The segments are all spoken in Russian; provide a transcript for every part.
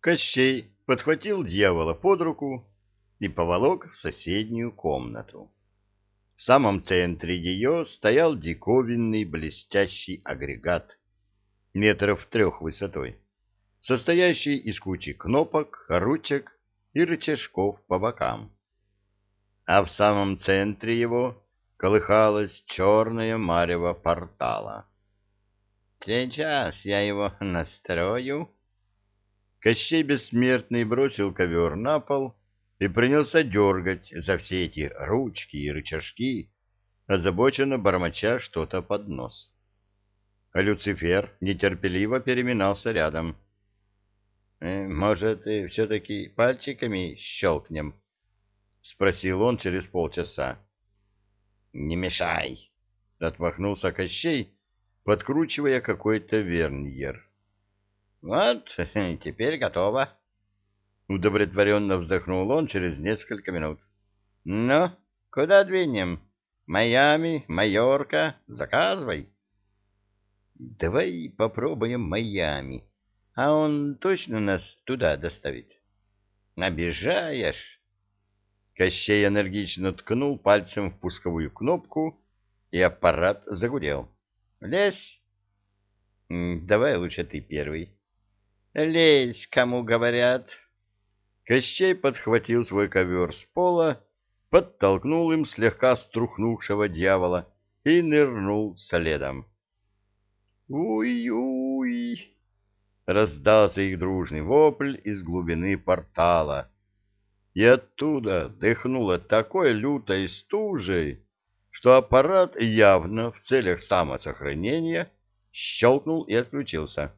Кощей подхватил дьявола под руку и поволок в соседнюю комнату. В самом центре ее стоял диковинный блестящий агрегат метров трех высотой, состоящий из кучи кнопок, ручек и рычажков по бокам. А в самом центре его колыхалось черное марево портала. «Сейчас я его настрою». Кощей Бессмертный бросил ковер на пол и принялся дергать за все эти ручки и рычажки, озабоченно бормоча что-то под нос. А Люцифер нетерпеливо переминался рядом. «Э, «Может, все-таки пальчиками щелкнем?» — спросил он через полчаса. «Не мешай!» — отмахнулся Кощей, подкручивая какой-то верньер. «Вот, теперь готово!» Удовлетворенно вздохнул он через несколько минут. «Ну, куда двинем? Майами, Майорка? Заказывай!» «Давай попробуем Майами. А он точно нас туда доставит?» «Обижаешь!» Кощей энергично ткнул пальцем в пусковую кнопку, и аппарат загудел. «Лезь!» «Давай лучше ты первый». «Лезь, кому говорят!» Кощей подхватил свой ковер с пола, подтолкнул им слегка струхнувшего дьявола и нырнул следом. «Уй-уй!» — раздался их дружный вопль из глубины портала и оттуда дыхнуло такой лютой стужей, что аппарат явно в целях самосохранения щелкнул и отключился.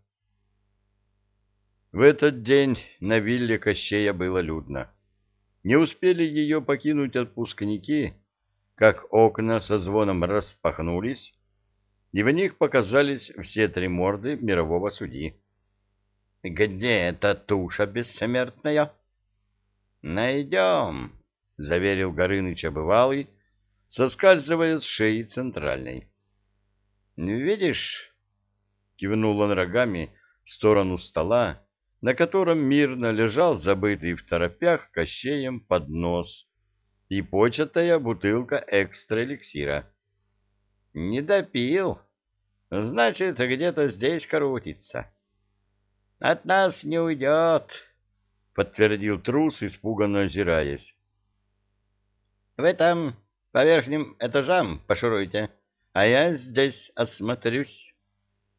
В этот день на вилле Кощея было людно. Не успели ее покинуть отпускники, как окна со звоном распахнулись, и в них показались все три морды мирового судьи. — Где эта туша бессмертная? Найдем, — заверил Горыныч обывалый, соскальзывая с шеи центральной. — Видишь? — кивнул он рогами в сторону стола, на котором мирно лежал забытый в торопях кощеем поднос и початая бутылка экстра-эликсира. — Не допил. Значит, где-то здесь крутится. — От нас не уйдет. — подтвердил трус, испуганно озираясь. — Вы там по верхним этажам пошуруйте, а я здесь осмотрюсь.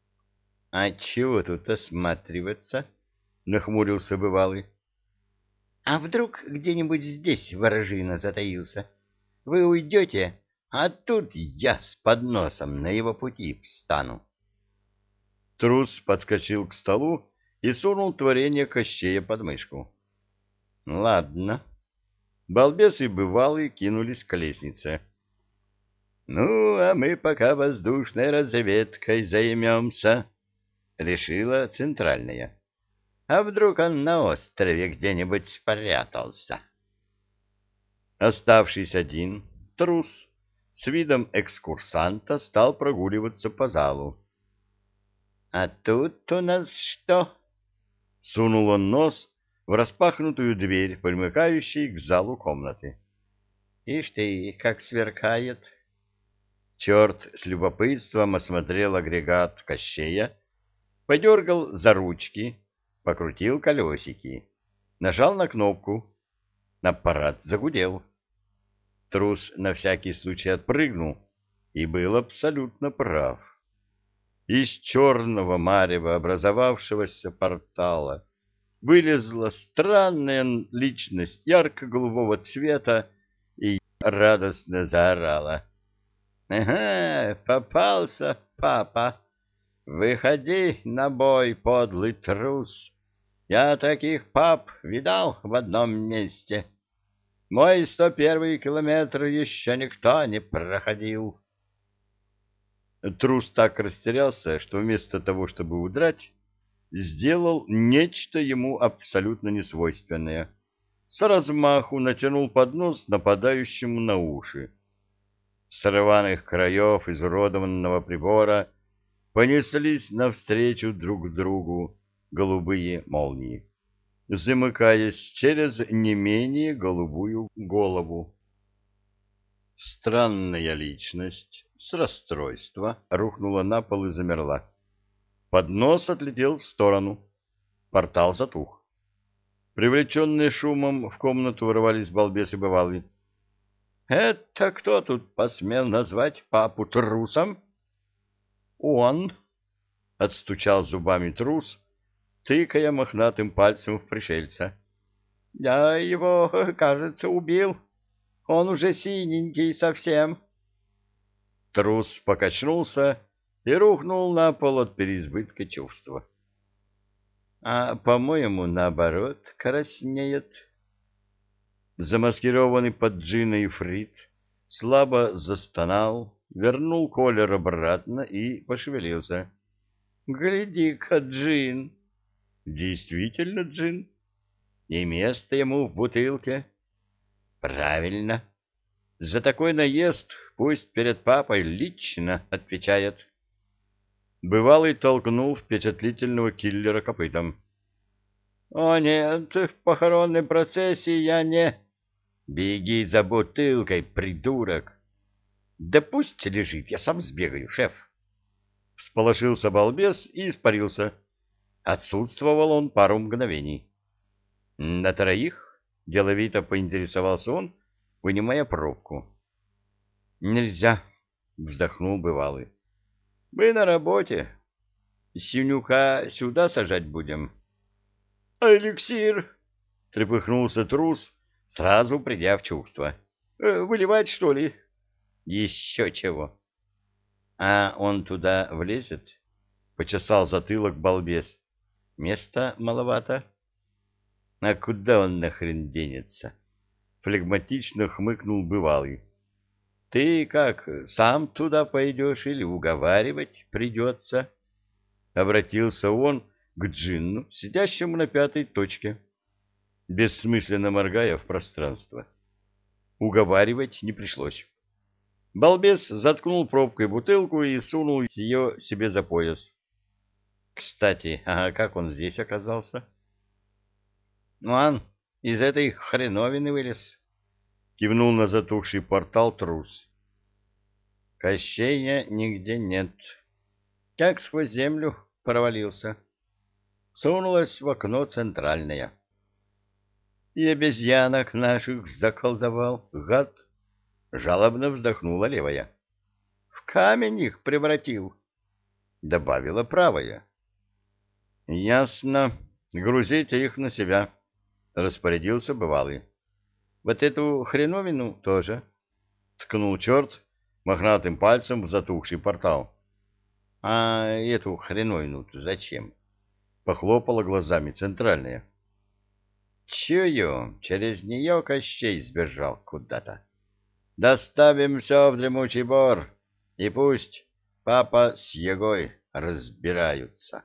— А чего тут осматриваться? — нахмурился бывалый. — А вдруг где-нибудь здесь ворожина затаился? Вы уйдете, а тут я с подносом на его пути встану. Трус подскочил к столу и сунул творение Кощея под мышку. — Ладно. Балбес и бывалый кинулись к лестнице. — Ну, а мы пока воздушной разведкой займемся, — решила центральная. — А вдруг он на острове где-нибудь спрятался? Оставшись один, трус с видом экскурсанта стал прогуливаться по залу. — А тут у нас что? Сунул он нос в распахнутую дверь, примыкающей к залу комнаты. Ишь ты, как сверкает! Черт с любопытством осмотрел агрегат Кощея, подергал за ручки, покрутил колесики, нажал на кнопку. Аппарат загудел. Трус на всякий случай отпрыгнул и был абсолютно прав. Из черного марева образовавшегося портала вылезла странная личность ярко-голубого цвета и радостно заорала. — Ага, попался, папа! Выходи на бой, подлый трус! Я таких пап видал в одном месте. Мой сто первый километр еще никто не проходил. Трус так растерялся, что вместо того, чтобы удрать, сделал нечто ему абсолютно несвойственное. С размаху натянул поднос нападающему на уши. С рваных краев изуродованного прибора понеслись навстречу друг другу голубые молнии. замыкаясь через не менее голубую голову. Странная личность с расстройства рухнула на пол и замерла. Поднос отлетел в сторону. Портал затух. Привлеченные шумом в комнату ворвались балбес и бывалый. — Это кто тут посмел назвать папу трусом? — Он, — отстучал зубами трус, тыкая мохнатым пальцем в пришельца. — Я его, кажется, убил. Он уже синенький совсем. Трус покачнулся и рухнул на пол от переизбытка чувства. — А, по-моему, наоборот, краснеет. Замаскированный под джина ифрит слабо застонал, вернул колер обратно и пошевелился. — Гляди-ка, джин! Действительно джин. И место ему в бутылке. Правильно. За такой наезд пусть перед папой лично отвечает. Бывалый толкнул впечатлительного киллера копытом. — О нет, в похоронной процессии я не... — Беги за бутылкой, придурок. — Да пусть лежит, я сам сбегаю, шеф. Всполошился балбес и испарился. Отсутствовал он пару мгновений. — На троих? — деловито поинтересовался он, вынимая пробку. — Нельзя, — вздохнул бывалый. — Мы на работе. Синюка сюда сажать будем. — А эликсир? — трепыхнулся трус, сразу придя в чувство. «Э, — Выливать, что ли? — Еще чего. — А он туда влезет? — почесал затылок балбес. — Места маловато. — А куда он нахрен денется? — флегматично хмыкнул бывалый. — Ты как, сам туда пойдешь или уговаривать придется? Обратился он к джинну, сидящему на пятой точке. — бессмысленно моргая в пространство. Уговаривать не пришлось. Балбес заткнул пробкой бутылку и сунул ее себе за пояс. Кстати, а как он здесь оказался? Ну, он из этой хреновины вылез. Кивнул на затухший портал трус. Кощея нигде нет. Как сквозь землю провалился. Сунулась в окно центральное и обезьянок наших заколдовал, гад. Жалобно вздохнула левая. В камень их превратил, добавила правая. Ясно. Грузите их на себя, распорядился бывалый. Вот эту хреновину тоже. Ткнул черт мохнатым пальцем в затухший портал. А эту хреновину зачем? Похлопала глазами центральная. Чую, через нее Кощей сбежал куда-то. Доставим все в дремучий бор, и пусть папа с Егой разбираются.